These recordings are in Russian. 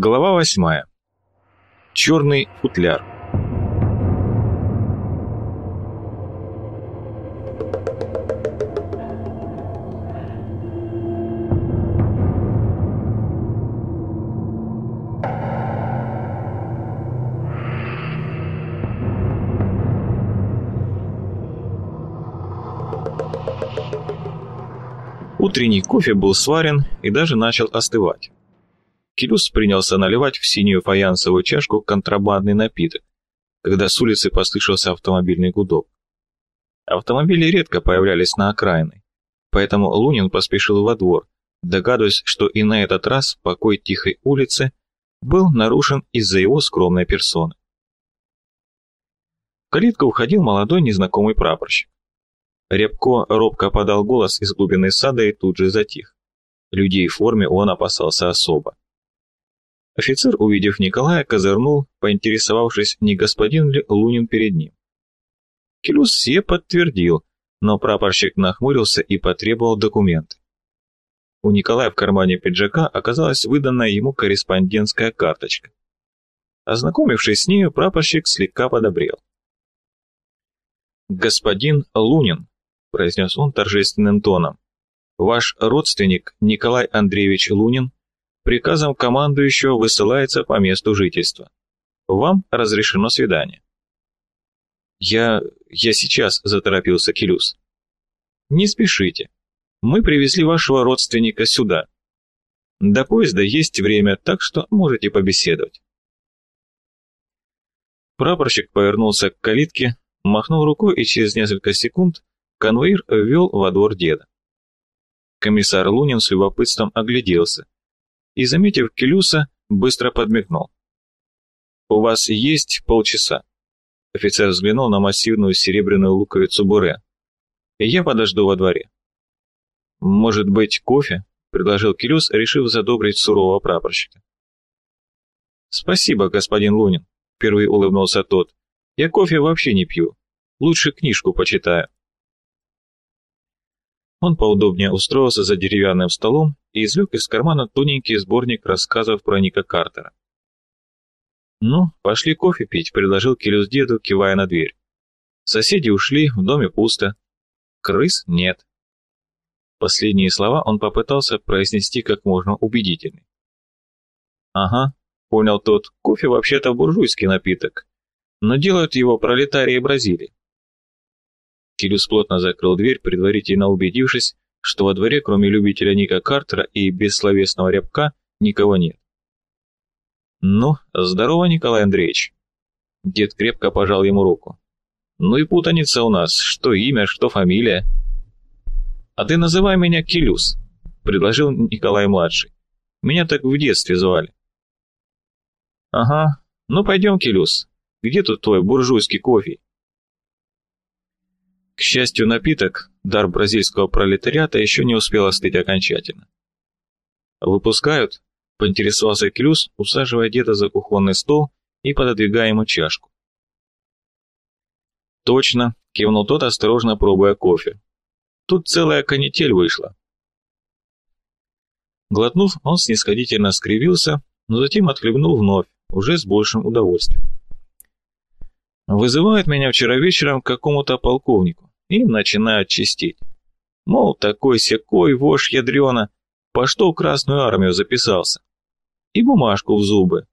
Глава восьмая. Черный футляр. Утренний кофе был сварен и даже начал остывать. Келюс принялся наливать в синюю фаянсовую чашку контрабандный напиток, когда с улицы послышался автомобильный гудок. Автомобили редко появлялись на окраине, поэтому Лунин поспешил во двор, догадываясь, что и на этот раз покой тихой улицы был нарушен из-за его скромной персоны. В калитку входил молодой незнакомый прапорщик. Рябко робко подал голос из глубины сада и тут же затих. Людей в форме он опасался особо. Офицер, увидев Николая, козырнул, поинтересовавшись, не господин ли Лунин перед ним. Келюс все подтвердил, но прапорщик нахмурился и потребовал документы. У Николая в кармане пиджака оказалась выданная ему корреспондентская карточка. Ознакомившись с нею, прапорщик слегка подобрел. «Господин Лунин», — произнес он торжественным тоном. «Ваш родственник Николай Андреевич Лунин приказом командующего высылается по месту жительства. Вам разрешено свидание». «Я... я сейчас», — заторопился Келюс. «Не спешите. Мы привезли вашего родственника сюда. До поезда есть время, так что можете побеседовать». Прапорщик повернулся к калитке, махнул рукой, и через несколько секунд Конвоир ввел во двор деда. Комиссар Лунин с любопытством огляделся и, заметив Келюса, быстро подмигнул. «У вас есть полчаса?» Офицер взглянул на массивную серебряную луковицу буре. «Я подожду во дворе». «Может быть, кофе?» — предложил Келюс, решив задобрить сурового прапорщика. «Спасибо, господин Лунин», — впервые улыбнулся тот. «Я кофе вообще не пью. Лучше книжку почитаю». Он поудобнее устроился за деревянным столом и извлек из кармана тоненький сборник рассказов про Ника Картера. «Ну, пошли кофе пить», — предложил Келюс деду, кивая на дверь. Соседи ушли, в доме пусто. Крыс нет. Последние слова он попытался произнести как можно убедительней. «Ага», — понял тот, — «кофе вообще-то буржуйский напиток, но делают его пролетарии Бразилии. Килюс плотно закрыл дверь, предварительно убедившись, что во дворе, кроме любителя Ника Картера и бессловесного рябка, никого нет. «Ну, здорово, Николай Андреевич!» Дед крепко пожал ему руку. «Ну и путаница у нас, что имя, что фамилия». «А ты называй меня Килюс», — предложил Николай-младший. «Меня так в детстве звали». «Ага, ну пойдем, Килюс. Где тут твой буржуйский кофе?» К счастью, напиток, дар бразильского пролетариата, еще не успел остыть окончательно. «Выпускают?» — поинтересовался Клюс, усаживая деда за кухонный стол и пододвигая ему чашку. «Точно», — кивнул тот, осторожно пробуя кофе. «Тут целая канитель вышла». Глотнув, он снисходительно скривился, но затем отхлебнул вновь, уже с большим удовольствием. «Вызывает меня вчера вечером к какому-то полковнику и начинают чистить. Мол, такой-сякой, вошь ядрена, по что в Красную Армию записался? И бумажку в зубы.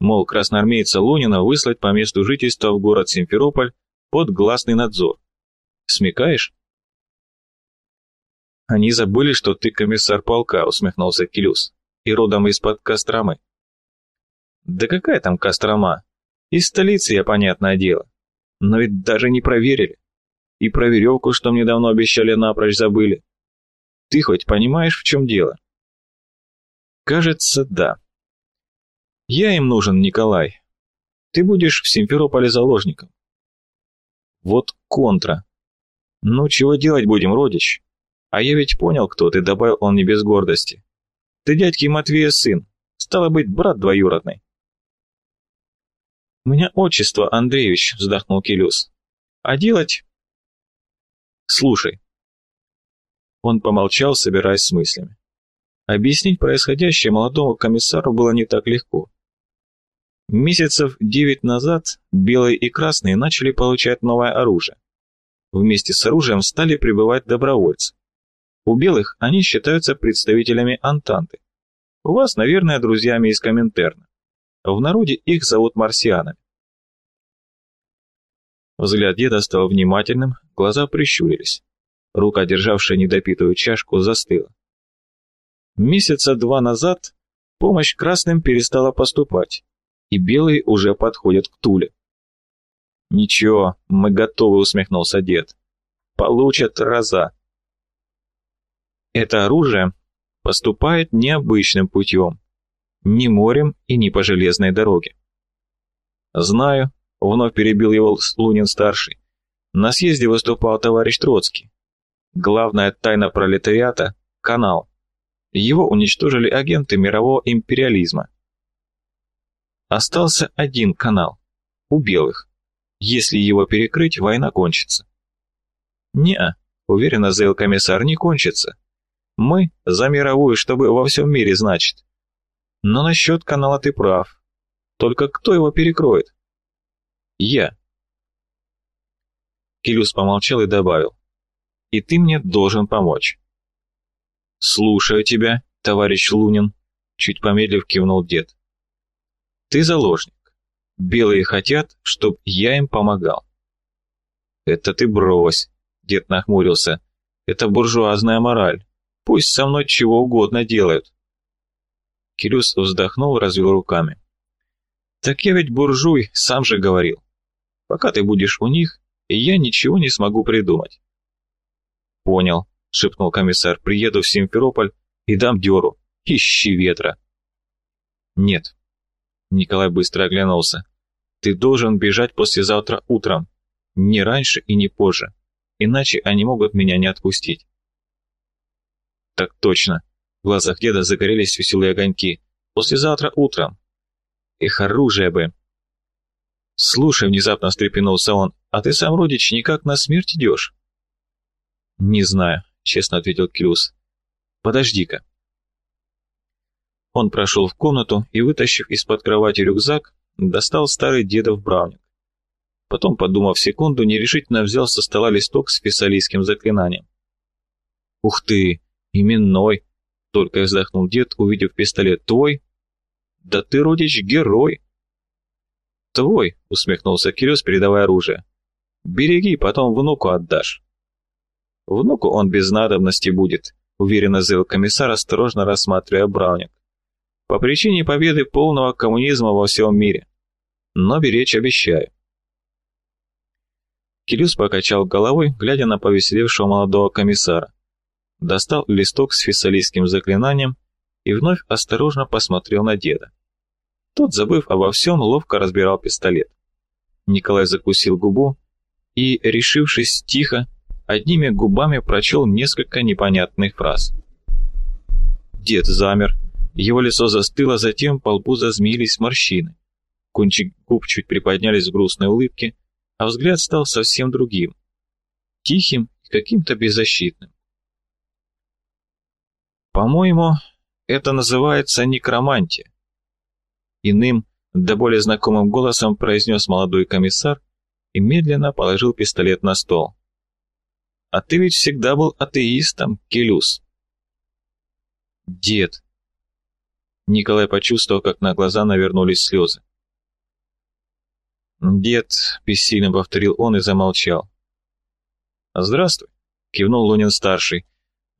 Мол, красноармейца Лунина выслать по месту жительства в город Симферополь под гласный надзор. Смекаешь? Они забыли, что ты комиссар полка, усмехнулся Келюс, и родом из-под Костромы. Да какая там Кострома? Из столицы я, понятное дело. Но ведь даже не проверили. И про веревку, что мне давно обещали, напрочь забыли. Ты хоть понимаешь, в чем дело? Кажется, да. Я им нужен, Николай. Ты будешь в Симферополе заложником. Вот контра. Ну, чего делать будем, родич? А я ведь понял, кто ты, добавил он не без гордости. Ты дядьки Матвея сын, стало быть, брат двоюродный. «У меня отчество, Андреевич», — вздохнул Келюс. «А делать Слушай». Он помолчал, собираясь с мыслями. Объяснить происходящее молодому комиссару было не так легко. Месяцев девять назад белые и красные начали получать новое оружие. Вместе с оружием стали прибывать добровольцы. У белых они считаются представителями Антанты. У вас, наверное, друзьями из Коминтерна. В народе их зовут марсианами. Взгляд деда стал внимательным, глаза прищурились. Рука, державшая недопитую чашку, застыла. Месяца два назад помощь красным перестала поступать, и белые уже подходят к Туле. «Ничего, мы готовы», — усмехнулся дед. «Получат раза». Это оружие поступает необычным путем, ни морем и ни по железной дороге. «Знаю», — вновь перебил его Лунин-старший, — «на съезде выступал товарищ Троцкий. Главная тайна пролетариата — канал. Его уничтожили агенты мирового империализма. Остался один канал — у белых. Если его перекрыть, война кончится. «Не-а», уверенно заявил комиссар, — «не кончится. Мы за мировую, чтобы во всем мире, значит. Но насчет канала ты прав. Только кто его перекроет?» «Я». Келюс помолчал и добавил. «И ты мне должен помочь». «Слушаю тебя, товарищ Лунин», — чуть помедлив кивнул дед. «Ты заложник. Белые хотят, чтоб я им помогал. Это ты брось, дед нахмурился. Это буржуазная мораль. Пусть со мной чего угодно делают. Кирюс вздохнул, развел руками. Так я ведь буржуй, сам же говорил. Пока ты будешь у них, я ничего не смогу придумать. Понял, шепнул комиссар, приеду в Симферополь и дам дёру. Ищи ветра. Нет. Николай быстро оглянулся. Ты должен бежать послезавтра утром. Не раньше и не позже. Иначе они могут меня не отпустить. Так точно. В глазах деда загорелись веселые огоньки. Послезавтра утром. Их оружие бы. Слушай, внезапно встрепенулся он, а ты сам, родич, никак на смерть идешь? Не знаю, честно ответил Клюс. Подожди-ка. Он прошел в комнату и, вытащив из-под кровати рюкзак, достал старый дедов бравник. Потом, подумав секунду, нерешительно взял со стола листок с фессалийским заклинанием. «Ух ты! Именной!» — только вздохнул дед, увидев пистолет. «Твой?» «Да ты, родич, герой!» «Твой!» — усмехнулся Кирюс, передавая оружие. «Береги, потом внуку отдашь». «Внуку он без надобности будет», — уверенно заявил комиссар, осторожно рассматривая Брауник по причине победы полного коммунизма во всем мире. Но беречь обещаю. Кирюс покачал головой, глядя на повеселевшего молодого комиссара. Достал листок с фессалийским заклинанием и вновь осторожно посмотрел на деда. Тот, забыв обо всем, ловко разбирал пистолет. Николай закусил губу и, решившись тихо, одними губами прочел несколько непонятных фраз. Дед замер, его лицо застыло, затем по лбу зазмеились морщины. Кончик губ чуть приподнялись в грустной улыбке, а взгляд стал совсем другим. Тихим и каким-то беззащитным. «По-моему, это называется некромантия», иным, да более знакомым голосом произнес молодой комиссар и медленно положил пистолет на стол. «А ты ведь всегда был атеистом, Келюс». «Дед», Николай почувствовал, как на глаза навернулись слезы. «Дед», — бессильно повторил он и замолчал. «Здравствуй», — кивнул Лунин-старший.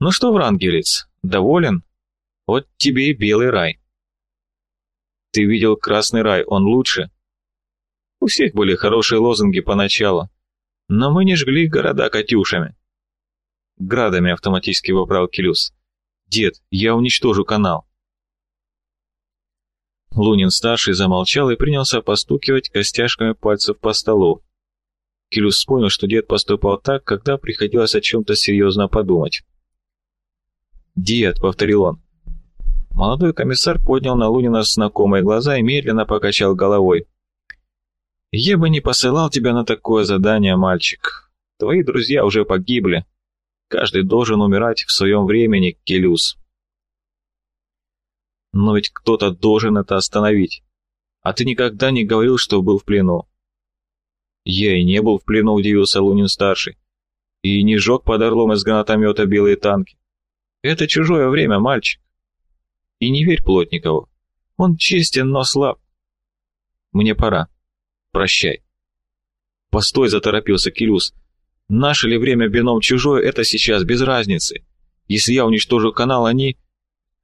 «Ну что, Врангелец, доволен? Вот тебе и белый рай». «Ты видел красный рай, он лучше?» «У всех были хорошие лозунги поначалу, но мы не жгли города катюшами». «Градами», — автоматически поправил Келюс. «Дед, я уничтожу канал». Лунин-старший замолчал и принялся постукивать костяшками пальцев по столу. Килюс вспомнил, что дед поступал так, когда приходилось о чем-то серьезно подумать. «Дед», — повторил он. Молодой комиссар поднял на Лунина знакомые глаза и медленно покачал головой. «Я бы не посылал тебя на такое задание, мальчик. Твои друзья уже погибли. Каждый должен умирать в своем времени, Келюс». Но ведь кто-то должен это остановить. А ты никогда не говорил, что был в плену. Я и не был в плену, удивился Лунин-старший. И не жег под орлом из гранатомета белые танки. Это чужое время, мальчик. И не верь Плотникову. Он честен, но слаб. Мне пора. Прощай. Постой, заторопился Килюс. Наше ли время бином чужое, это сейчас без разницы. Если я уничтожу канал, они...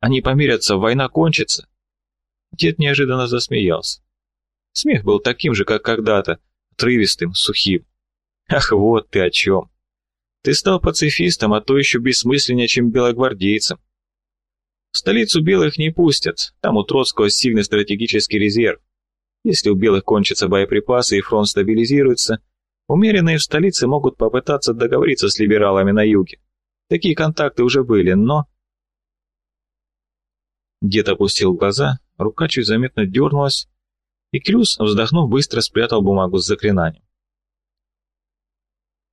Они помирятся, война кончится. Дед неожиданно засмеялся. Смех был таким же, как когда-то, отрывистым, сухим. Ах, вот ты о чем. Ты стал пацифистом, а то еще бессмысленнее, чем белогвардейцем. Столицу белых не пустят, там у Троцкого сильный стратегический резерв. Если у белых кончатся боеприпасы и фронт стабилизируется, умеренные в столице могут попытаться договориться с либералами на юге. Такие контакты уже были, но... Дед опустил глаза, рука чуть заметно дернулась, и Клюс, вздохнув, быстро спрятал бумагу с заклинанием.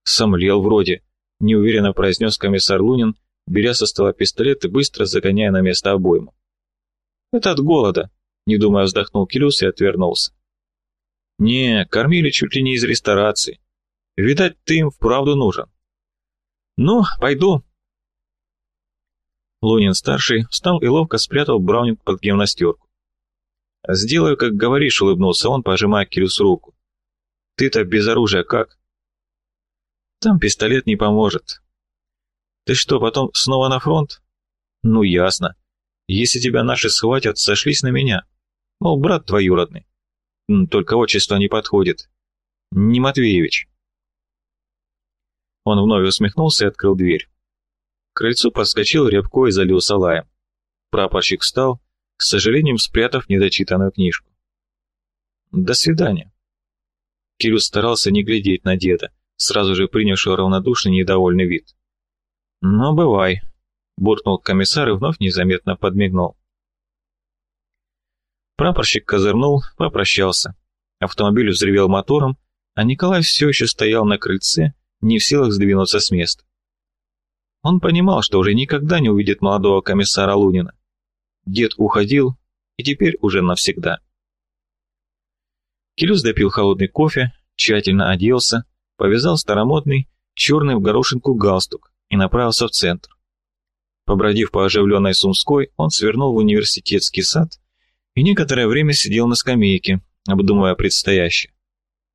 «Сомлел вроде», — неуверенно произнес комиссар Лунин, беря со стола пистолет и быстро загоняя на место обойму. «Это от голода», — не думая вздохнул Клюс и отвернулся. «Не, кормили чуть ли не из ресторации. Видать, ты им вправду нужен». «Ну, пойду». Лунин-старший встал и ловко спрятал Браунинг под гимнастерку. «Сделаю, как говоришь», — улыбнулся он, пожимая Кирюсу руку. «Ты-то без оружия как?» «Там пистолет не поможет». «Ты что, потом снова на фронт?» «Ну, ясно. Если тебя наши схватят, сошлись на меня. Мол, брат двоюродный. Только отчество не подходит. Не Матвеевич». Он вновь усмехнулся и открыл дверь. К крыльцу подскочил Рябко и залился лаем. Прапорщик встал, с сожалением спрятав недочитанную книжку. «До свидания». Кирилл старался не глядеть на деда, сразу же принявшего равнодушный недовольный вид. «Ну, бывай», — буркнул комиссар и вновь незаметно подмигнул. Прапорщик козырнул, попрощался. Автомобиль взревел мотором, а Николай все еще стоял на крыльце, не в силах сдвинуться с места. Он понимал, что уже никогда не увидит молодого комиссара Лунина. Дед уходил, и теперь уже навсегда. Келюс допил холодный кофе, тщательно оделся, повязал старомодный, черный в горошинку галстук и направился в центр. Побродив по оживленной Сумской, он свернул в университетский сад и некоторое время сидел на скамейке, обдумывая предстоящее,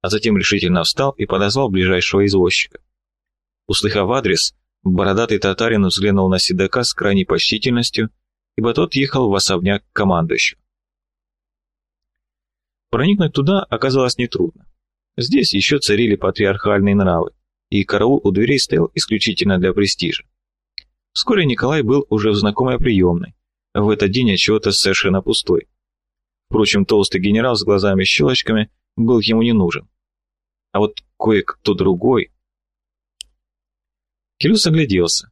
а затем решительно встал и подозвал ближайшего извозчика. Услыхав адрес, бородатый татарин взглянул на седока с крайней почтительностью ибо тот ехал в особняк командующего. Проникнуть туда оказалось нетрудно. Здесь еще царили патриархальные нравы, и караул у дверей стоял исключительно для престижа. Вскоре Николай был уже в знакомой приемной, в этот день отчего-то совершенно пустой. Впрочем, толстый генерал с глазами-щелочками был ему не нужен. А вот кое-кто другой... Кирюс огляделся.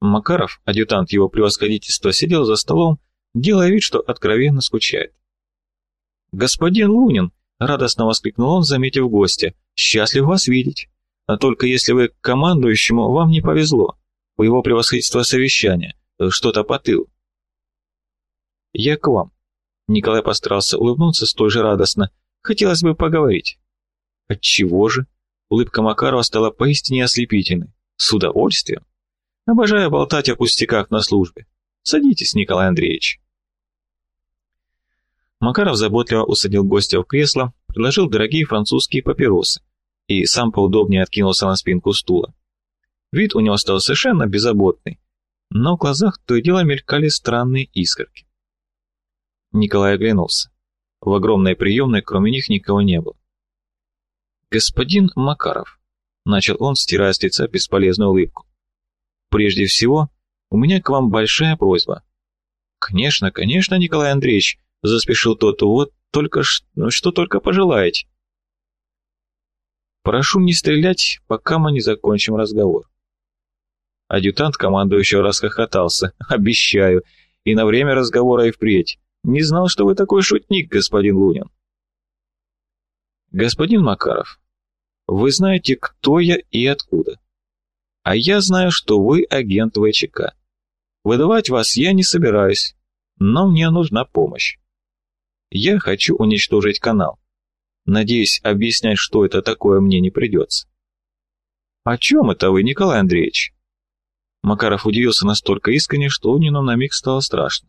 Макаров, адъютант его превосходительства, сидел за столом, делая вид, что откровенно скучает. «Господин Лунин!» — радостно воскликнул он, заметив гостя. «Счастлив вас видеть. А только если вы к командующему, вам не повезло. У его превосходительства совещание. Что-то по тылу». «Я к вам». Николай постарался улыбнуться столь же радостно. «Хотелось бы поговорить». «Отчего же?» Улыбка Макарова стала поистине ослепительной. «С удовольствием». Обожаю болтать о пустяках на службе. Садитесь, Николай Андреевич. Макаров заботливо усадил гостя в кресло, предложил дорогие французские папиросы и сам поудобнее откинулся на спинку стула. Вид у него стал совершенно беззаботный, но в глазах то и дело мелькали странные искорки. Николай оглянулся. В огромной приемной кроме них никого не было. «Господин Макаров», — начал он, стирая с лица бесполезную улыбку, Прежде всего, у меня к вам большая просьба. Конечно, конечно, Николай Андреевич, заспешил тот, вот только ну, что только пожелаете. Прошу не стрелять, пока мы не закончим разговор. Адъютант командующего расхохотался. Обещаю. И на время разговора и впредь. Не знал, что вы такой шутник, господин Лунин. Господин Макаров, вы знаете, кто я и откуда. А я знаю, что вы агент ВЧК. Выдавать вас я не собираюсь. но мне нужна помощь. Я хочу уничтожить канал. Надеюсь, объяснять, что это такое, мне не придется. «О чем это вы, Николай Андреевич?» Макаров удивился настолько искренне, что Лунину на миг стало страшно.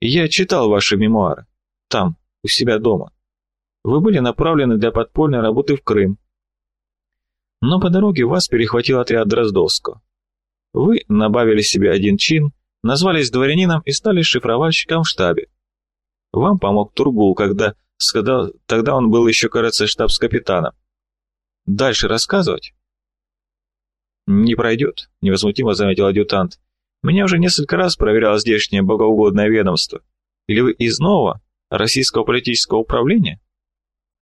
«Я читал ваши мемуары. Там, у себя дома. Вы были направлены для подпольной работы в Крым. Но по дороге вас перехватил отряд Дроздовского. Вы набавили себе один чин, назвались дворянином и стали шифровальщиком в штабе. Вам помог Тургул, когда тогда он был еще, кажется, штабс-капитаном. Дальше рассказывать? Не пройдет, невозмутимо заметил адъютант. Меня уже несколько раз проверяло здешнее богоугодное ведомство. Или вы из нового российского политического управления?